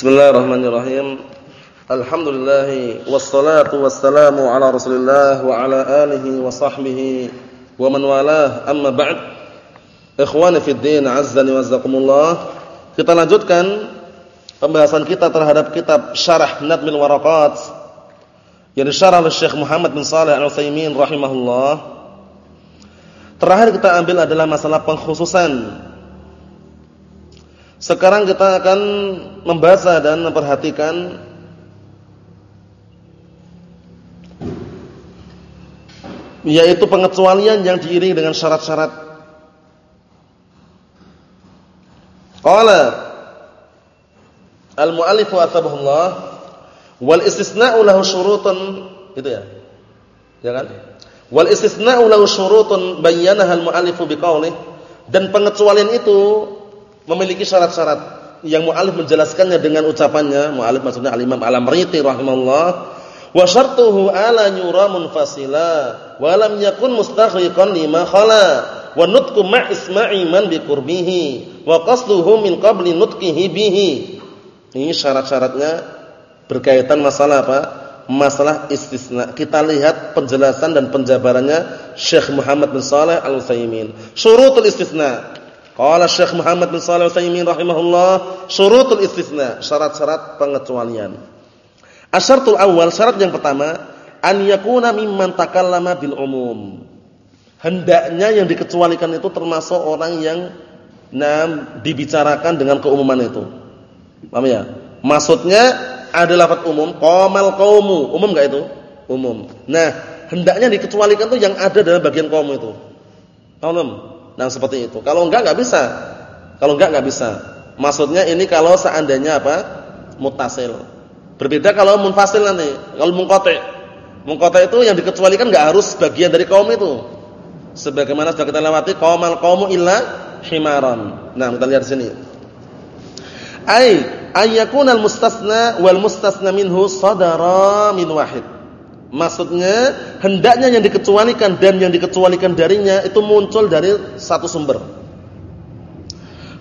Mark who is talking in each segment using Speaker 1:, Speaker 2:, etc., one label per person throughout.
Speaker 1: Bismillahirrahmanirrahim. Alhamdulillah wassalatu wassalamu ala Rasulillah wa ala alihi wa sahbihi wa man walah. Amma ba'd. Ikhwani fid din, azzani wa jazakumullah. Kita lanjutkan pembahasan kita terhadap kitab Syarah Nadmil Waraqat yang disyarah oleh Syekh Muhammad bin Shalih Al-Utsaimin rahimahullah. Terakhir kita ambil adalah masalah pengkhususan sekarang kita akan membaca dan memperhatikan yaitu pengecualian yang diiringi dengan syarat-syarat. Qala al-mu'allif wa athabahullah wal istisna'u lahu syurutun itu ya. Ya kan? Wal istisna'u lahu syurutun bayyanaha al-mu'allif biqaulih dan pengecualian itu memiliki syarat-syarat. Yang mu'alif menjelaskannya dengan ucapannya mu'alif maksudnya al-imam al-amriti rahimahullah wa syartuhu ala nyura munfasila wa lam yakun mustaghriqan lima khala wa nutqu ma' isma'i man bi qurbihi wa qasduhu min qabli nutqihi bihi. Ini syarat-syaratnya berkaitan masalah apa? Masalah istisna. Kita lihat penjelasan dan penjabarannya Syekh Muhammad bin Shalih Al-Utsaimin. Syurutul istisna Qala Syekh Muhammad bin Shalih Al-Utsaimin rahimahullah, syurutul istisna, syarat-syarat pengecualian. Asyartul awal, syarat yang pertama, an yakuna mimman takallama bil umum. Hendaknya yang dikecualikan itu termasuk orang yang nam dibicarakan dengan keumuman itu. Paham ya? Maksudnya ada lafaz umum, qamal qaumu, umum enggak itu? Umum. Nah, hendaknya dikecualikan itu yang ada dalam bagian kaum itu. Paham? Nah seperti itu. Kalau enggak enggak bisa. Kalau enggak enggak bisa. Maksudnya ini kalau seandainya apa? Mutasil. Berbeda kalau munfasil nanti. Kalau mungqati. Mungqati itu yang dikecualikan enggak harus bagian dari kaum itu. Sebagaimana sudah kita lewati qaumal qaumu illa himaran. Nah, kita lihat sini. Ai ayyakunal mustasna wal mustasna minhu sadara min wahid. Maksudnya hendaknya yang dikecualikan dan yang dikecualikan darinya itu muncul dari satu sumber.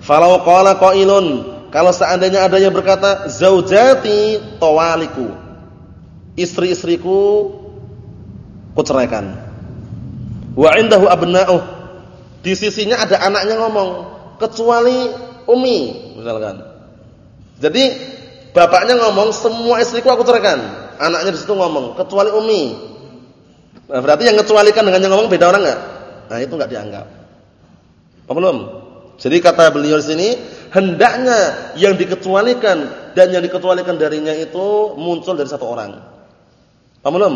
Speaker 1: Falau qala qailun, kalau seandainya ada yang berkata zaujati tawaliku. Istri-istriku kuceraikan. Wa indahu abna'uh. Di sisinya ada anaknya ngomong, kecuali Umi misalkan. Jadi bapaknya ngomong semua istriku aku ceraikan Anaknya di situ ngomong, kecuali Umi. Nah, berarti yang kecualikan dengan yang ngomong beda orang enggak? Nah, itu enggak dianggap. Apa belum? Jadi kata beliau di sini, hendaknya yang dikecualikan dan yang dikecualikan darinya itu muncul dari satu orang. Apa belum?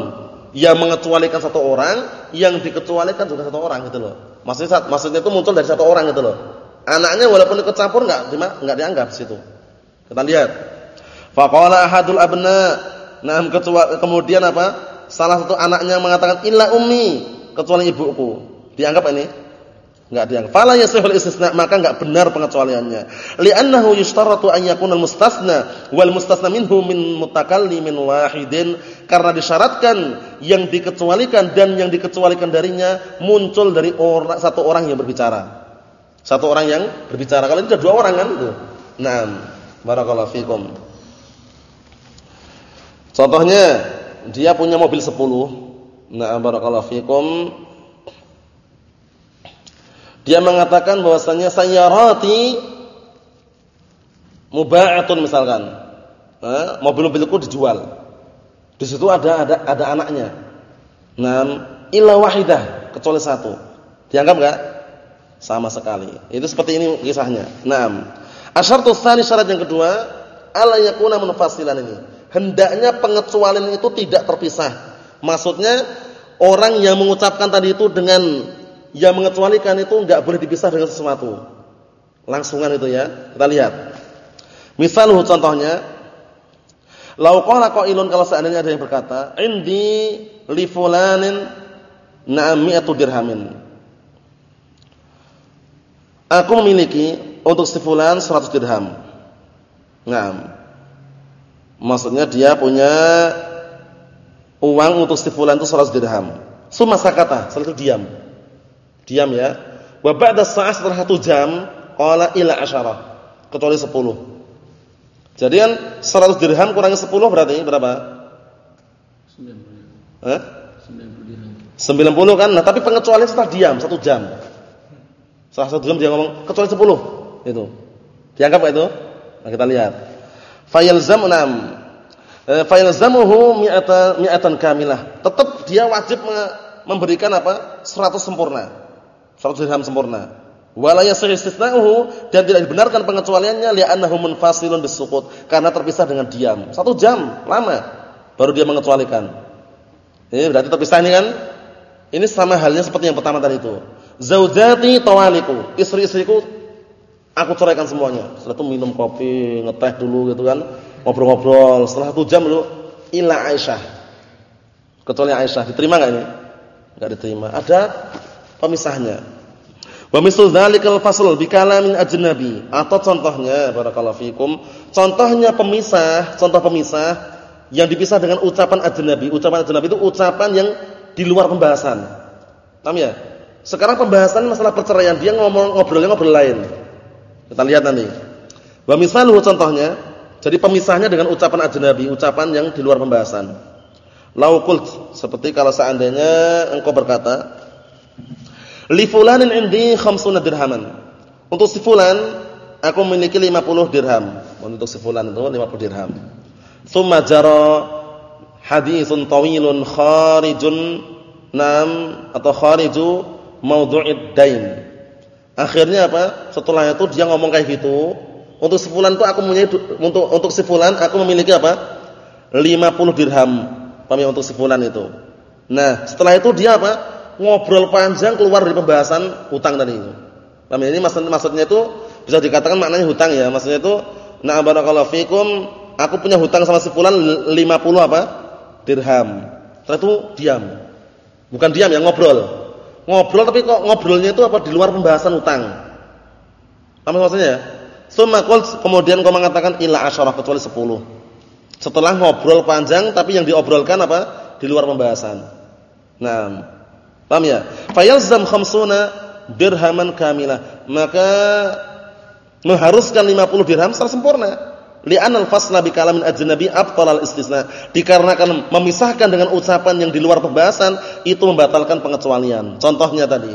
Speaker 1: Yang mengecualikan satu orang, yang dikecualikan juga satu orang gitu loh. Maksudnya maksudnya itu muncul dari satu orang gitu loh. Anaknya walaupun ikut campur enggak enggak dianggap di situ. Kita lihat. Faqala ahadul abna Nah, kemudian apa? Salah satu anaknya mengatakan illa ummi, kecuali ibuku. Dianggap ini? Enggak dianggap. Fala yasihul istisna, maka enggak benar pengecualiannya. Li'annahu yushtaratu an yakuna al-mustasna wal mustasna minhu min mutakallimin wahidin karena disyaratkan yang dikecualikan dan yang dikecualikan darinya muncul dari orang satu orang yang berbicara. Satu orang yang berbicara. Kalau ini dua orang kan itu. Naam. Barakallahu fikum. Contohnya dia punya mobil 10. Nah, barakallahu fikum. Dia mengatakan bahwasanya sayyarati muba'atun misalkan. Nah, mobil-mobilku dijual. Di situ ada ada ada anaknya. Nam illa wahidah kecuali satu. Dianggap enggak? Sama sekali. Itu seperti ini kisahnya. Naam. Asyartu tsani syarat yang kedua, ala yakuna munfasilan ini hendaknya pengecualian itu tidak terpisah. Maksudnya orang yang mengucapkan tadi itu dengan yang mengecualikan itu enggak boleh dipisah dengan sesuatu. Langsungan itu ya. Kita lihat. Misalnya contohnya Lau qala qailun kalau seandainya ada yang berkata, "Indi li fulanin na'ami'atu dirhamin." Aku memiliki untuk si fulan 100 dirham. Naam. Maksudnya dia punya uang untuk si fulan itu 100 dirham. Suma sakata, setelah itu diam. Diam ya. Wa ba'da sa'ah setelah satu jam qala ila asyarah. Kecuali 10. Jadi kan 100 dirham kurangi 10 berarti berapa? 90. Eh? 90 dirham. 90 kan? Nah, tapi pengecualian setelah diam satu jam. Setelah satu jam dia ngomong kecuali 10. Itu. Dianggap enggak itu? Nah, kita lihat. Fayalzam 6. Eh, Fayalzamuhu mi'atan mi'atan kamilah. Tetap dia wajib memberikan apa? 100 sempurna. 100 dirham sempurna. Wala yasih istisna'uhu dan tidak dibenarkan pengecualiannya li'annahu munfasilun bisukut karena terpisah dengan diam. Satu jam lama baru dia mengecualikan. Ini berarti terpisah ini kan? Ini sama halnya seperti yang pertama tadi itu. Zaujati tawaliku, istri-istriku aku ceraikan semuanya. Setelah itu minum kopi, ngeteh dulu gitu kan, ngobrol-ngobrol. Setelah satu jam dulu ila Aisyah. Kecuali Aisyah, diterima enggak ini? Enggak diterima. Ada pemisahnya. Wa mislu dzalikal fasl bi ajnabi atau contohnya barakallahu fikum contohnya pemisah contoh pemisah yang dipisah dengan ucapan ajnabi ucapan ajnabi itu ucapan yang di luar pembahasan paham ya sekarang pembahasan masalah perceraian dia ngomong ngobrolnya ngobrol lain kita lihat nanti wa misaluhu contohnya jadi pemisahnya dengan ucapan ajnabi ucapan yang di luar pembahasan lau seperti kalau seandainya engkau berkata Li fulanin indi khamsuna dirhaman. Untuk si fulan aku memiliki 50 dirham. Untuk si fulan itu 50 dirham. Tsumma jara haditsun tawilun kharijun nam atau khariju maudhu'id dain. Akhirnya apa? Setelah itu dia ngomong kayak gitu. Untuk si fulan itu aku memiliki untuk untuk si fulan aku memiliki apa? 50 dirham. Paham ya untuk si fulan itu. Nah, setelah itu dia apa? ngobrol panjang keluar dari pembahasan hutang tadi itu. Paham ya? Ini maksud, maksudnya itu bisa dikatakan maknanya hutang ya. Maksudnya itu na barakallahu fikum, aku punya hutang sama si fulan 50 apa? dirham. Setelah itu diam. Bukan diam ya, ngobrol. Ngobrol tapi kok ngobrolnya itu apa di luar pembahasan hutang. Paham maksudnya ya? Summa kemudian kau mengatakan ila asyarah kecuali 10. Setelah ngobrol panjang tapi yang diobrolkan apa? Di luar pembahasan. Nah, Paham ya? Fayalzam khamsuna dirhaman kamilah. Maka mengharuskan 50 dirham secara sempurna. Li'anna al-fasla bi kalamin ajnabi abtal al-istisna. Dikarenakan memisahkan dengan ucapan yang di luar pembahasan itu membatalkan pengecualian. Contohnya tadi,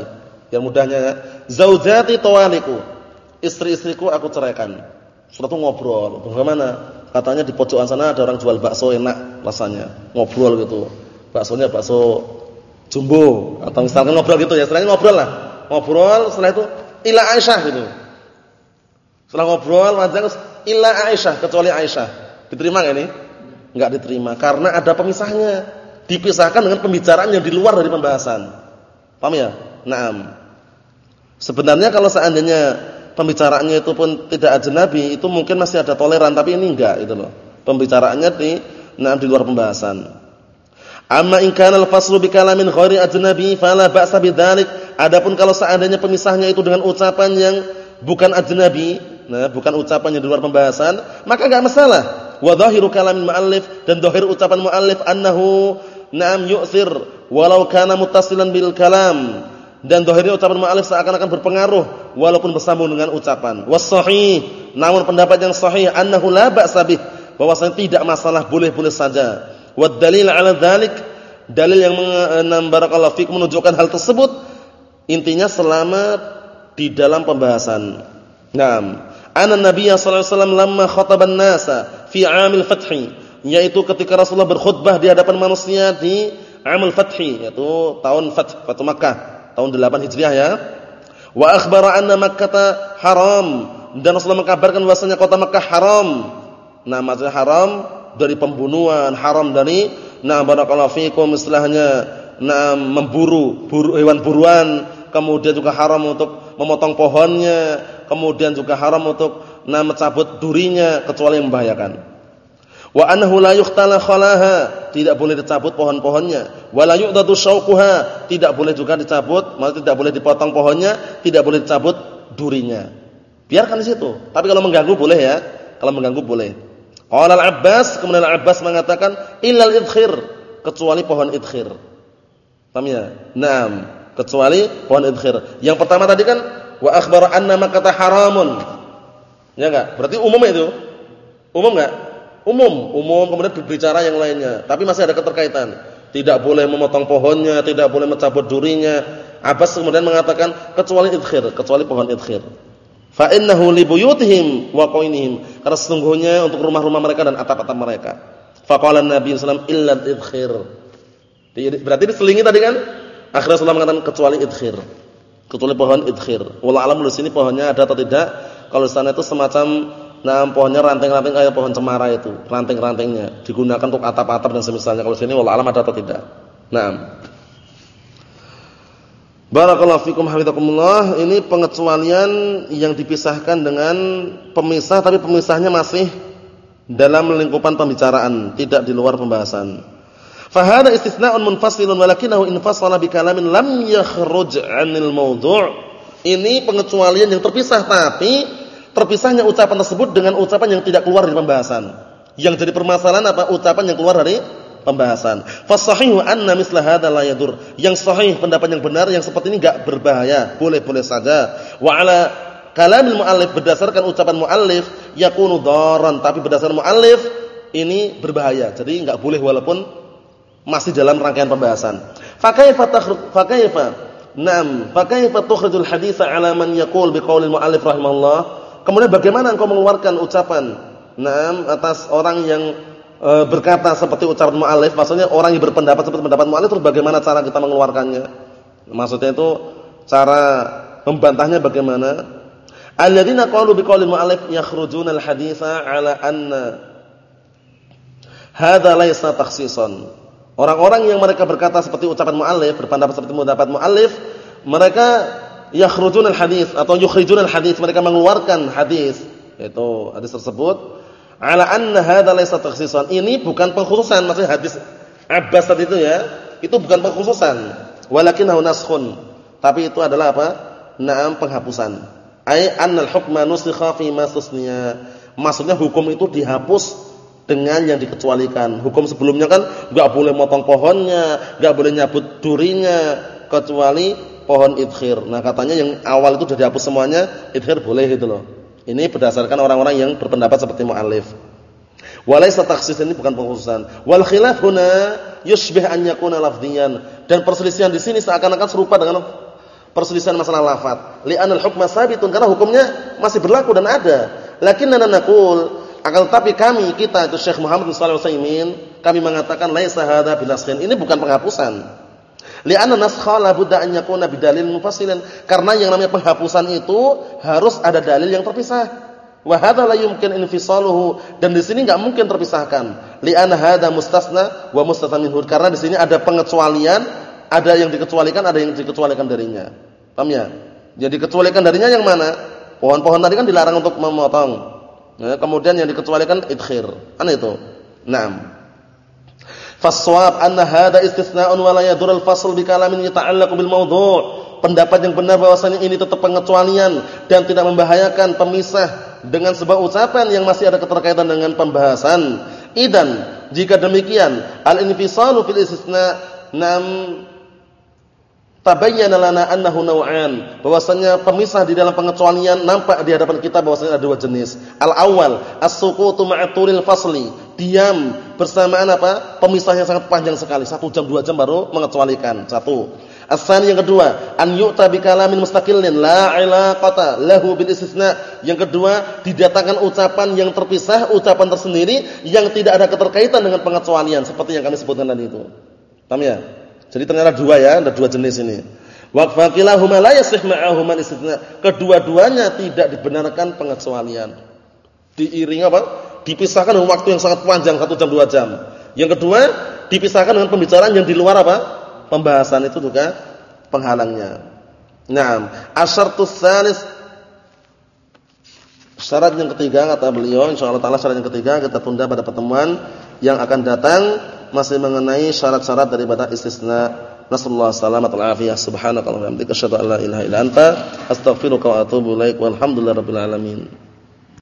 Speaker 1: yang mudahnya zaujati tawaliku. Istri-istriku aku ceraikan. Sudah tuh ngobrol. Bagaimana? Katanya di pojokan sana ada orang jual bakso enak rasanya. Ngobrol gitu. Baksonya bakso jumbo atau misalkan ngobrol gitu ya, setelahnya ngobrol lah. Ngobrol setelah itu ila Aisyah gitu. Setelah ngobrol panjang ila Aisyah kecuali Aisyah. Diterima enggak ini? Enggak diterima karena ada pemisahnya. Dipisahkan dengan pembicaraan yang di luar dari pembahasan. Paham ya? Naam. Sebenarnya kalau seandainya pembicaraannya itu pun tidak ajnabi, itu mungkin masih ada toleran, tapi ini enggak itu loh. Pembicaraannya di nah di luar pembahasan. Amma in kana al-faslu bi kalamin ghairi ajnabi fala ba'sa bidzalik. Adapun kalau seandainya pemisahnya itu dengan ucapan yang bukan ajnabi, nah bukan ucapan yang di luar pembahasan, maka enggak masalah. Wa dhahiru kalamin muallif dan dhahir ucapan muallif annahu na'am yu'thir walau kana muttasilan bil kalam. Dan dhahirnya ucapan muallif seakan-akan berpengaruh walaupun bersambung dengan ucapan. Was sahih, namun pendapat yang sahih annahu la ba'sa bih, bahwasanya tidak masalah boleh-boleh saja. Wad dalil 'ala dzalik, dalil yang barakallahu fik menunjukkan hal tersebut intinya selama di dalam pembahasan. Naam. Anna Nabiy sallallahu alaihi wasallam lamma khataban nasa fi 'amil fathi, yaitu ketika Rasulullah berkhutbah di hadapan manusia di 'amil fathi, yaitu tahun Fath, Fatu Makkah, tahun 8 Hijriah ya. Wa akhbara anna Makkah haram dan Rasulullah mengkabarkan bahwasanya kota Makkah haram. Nah, maksudnya haram dari pembunuhan, haram dari nah barakallahu fikum istilahnya nah memburu buru, hewan buruan, kemudian juga haram untuk memotong pohonnya, kemudian juga haram untuk nah mencabut durinya kecuali yang membahayakan. Wa annahu la yuqtala khalaha, tidak boleh dicabut pohon-pohonnya. Wa la yu'dadu syauquha, tidak boleh juga dicabut, maksudnya tidak boleh dipotong pohonnya, tidak boleh dicabut durinya. Biarkan di situ. Tapi kalau mengganggu boleh ya. Kalau mengganggu boleh. Qala al-Abbas, kemudian al-Abbas mengatakan illal idkhir, kecuali pohon idkhir. Paham ya? Naam, kecuali pohon idkhir. Yang pertama tadi kan wa akhbara anna makkah haramun. Ya enggak? Berarti umum itu. Umum enggak? Umum, umum kemudian berbicara yang lainnya, tapi masih ada keterkaitan. Tidak boleh memotong pohonnya, tidak boleh mencabut durinya. Abbas kemudian mengatakan kecuali idkhir, kecuali pohon idkhir. Fa innahu li buyutihim wa qainihim. Karena sesungguhnya untuk rumah-rumah mereka dan atap-atap mereka. Faqala Nabi sallallahu alaihi wasallam illa idkhir. Berarti diselingi tadi kan? Akhirnya Rasulullah mengatakan kecuali idkhir. Kecuali pohon idkhir. Wallah alam di sini pohonnya ada atau tidak? Kalau di sana itu semacam nah pohonnya ranting-ranting kayak pohon cemara itu, ranting-rantingnya digunakan untuk atap-atap dan semisalnya. Kalau sini wallah alam ada atau tidak? Nah. Barakallahu fikum hafizakumullah. Ini pengecualian yang dipisahkan dengan pemisah tapi pemisahnya masih dalam lingkupan pembicaraan, tidak di luar pembahasan. Fahada istisna'un munfasilun walakinahu infassala bi kalamin lam yakhruj 'anil mawdu'. Ini pengecualian yang terpisah tapi terpisahnya ucapan tersebut dengan ucapan yang tidak keluar dari pembahasan. Yang jadi permasalahan apa? Ucapan yang keluar dari pembahasan. Fasahihu anna misla hadza la yadur. Yang sahih pendapat yang benar yang seperti ini enggak berbahaya, boleh-boleh saja. Wa ala kalamil muallif berdasarkan ucapan muallif yakunu daran, tapi berdasarkan muallif ini berbahaya. Jadi enggak boleh walaupun masih dalam rangkaian pembahasan. Fakaifa takhruj fakaifa Naam, fakaifa tukhrijul haditsa ala man yaqul biqaulil muallif rahimahullah? Kemudian bagaimana engkau mengeluarkan ucapan Naam atas orang yang e, berkata seperti ucapan muallif, maksudnya orang yang berpendapat seperti pendapat muallif terus bagaimana cara kita mengeluarkannya? Maksudnya itu cara membantahnya bagaimana? Alladzina qalu biqaulil muallif yakhrujuna al-haditsa ala anna hadza laysa takhsisan. Orang-orang yang mereka berkata seperti ucapan muallif, berpendapat seperti pendapat muallif, mereka yakhrujun al-hadis atau yukhrijun al-hadis, mereka mengeluarkan hadis. Itu hadis tersebut ala anna hadza laysa takhsisan. Ini bukan pengkhususan, maksudnya hadis Abbas tadi itu ya, itu bukan pengkhususan. Walakinahu naskhun. Tapi itu adalah apa? Naam penghapusan. Ai annal hukma nusikha fi ma Maksudnya hukum itu dihapus dengan yang dikecualikan. Hukum sebelumnya kan enggak boleh motong pohonnya, enggak boleh nyabut durinya kecuali pohon idkhir. Nah, katanya yang awal itu sudah dihapus semuanya, idkhir boleh gitu loh. Ini berdasarkan orang-orang yang berpendapat seperti muallif. Walaysa takhsis ini bukan pengkhususan. Wal khilaf huna yushbih an yakuna lafdhiyan. Dan perselisihan di sini seakan-akan serupa dengan perselisihan masalah lafaz. Li'anal hukma sabitun karena hukumnya masih berlaku dan ada. Lakinnana naqul akan tetapi kami kita itu Syekh Muhammad bin Shalih kami mengatakan laisa hadza bilaskin. Ini bukan penghapusan. Li'anna naskha la budda an yakuna bidalil mufassilan. Karena yang namanya penghapusan itu harus ada dalil yang terpisah. Wa hadza la yumkin infisaluhu dan di sini enggak mungkin terpisahkan. Li'anna hadza mustasna wa mustathna minhu. Karena di sini ada pengecualian, ada yang dikecualikan, ada yang dikecualikan darinya. Paham ya? Jadi dikecualikan darinya yang mana? Pohon-pohon tadi kan dilarang untuk memotong. Nah, kemudian yang dikecualikan idkhir. Kan itu. Naam. Faswab anna hada istisna'un wa la yadur al-fasl bi kalamin yata'allaqu bil mawdu'. Pendapat yang benar bahwasanya ini tetap pengecualian dan tidak membahayakan pemisah dengan sebuah ucapan yang masih ada keterkaitan dengan pembahasan. Idan jika demikian al-infisalu fil istisna' nam tabayyana lana annahu naw'an bahwasanya pemisah di dalam pengecualian nampak di hadapan kita bahwasanya ada dua jenis al awal as-suqutu ma'turil fasli diam bersamaan apa pemisahnya sangat panjang sekali satu jam dua jam baru mengecualikan satu Asal yang kedua, an yu'ta bi kalamin mustaqillin la ilaqata lahu bil istisna. Yang kedua, didatangkan ucapan yang terpisah, ucapan tersendiri yang tidak ada keterkaitan dengan pengecualian seperti yang kami sebutkan tadi itu. Paham ya? Jadi ternyata dua ya, ada dua jenis ini. Waqfaqilahuma la yasih ma'ahuma istitsna. Kedua-duanya tidak dibenarkan pengecualian. Diiringi apa? Dipisahkan dengan waktu yang sangat panjang, satu jam dua jam. Yang kedua, dipisahkan dengan pembicaraan yang di luar apa? Pembahasan itu juga penghalangnya. Naam, asyartus tsalis Syarat yang ketiga kata beliau insyaallah taala syarat yang ketiga kita tunda pada pertemuan yang akan datang masih mengenai syarat-syarat daripada istisna. Nasallahu salamat wal afiyah. Subhanakallahumma wa bihamdika asyhadu an la ilaha illa anta astaghfiruka wa atubu ilaik. Walhamdulillahirabbil alamin.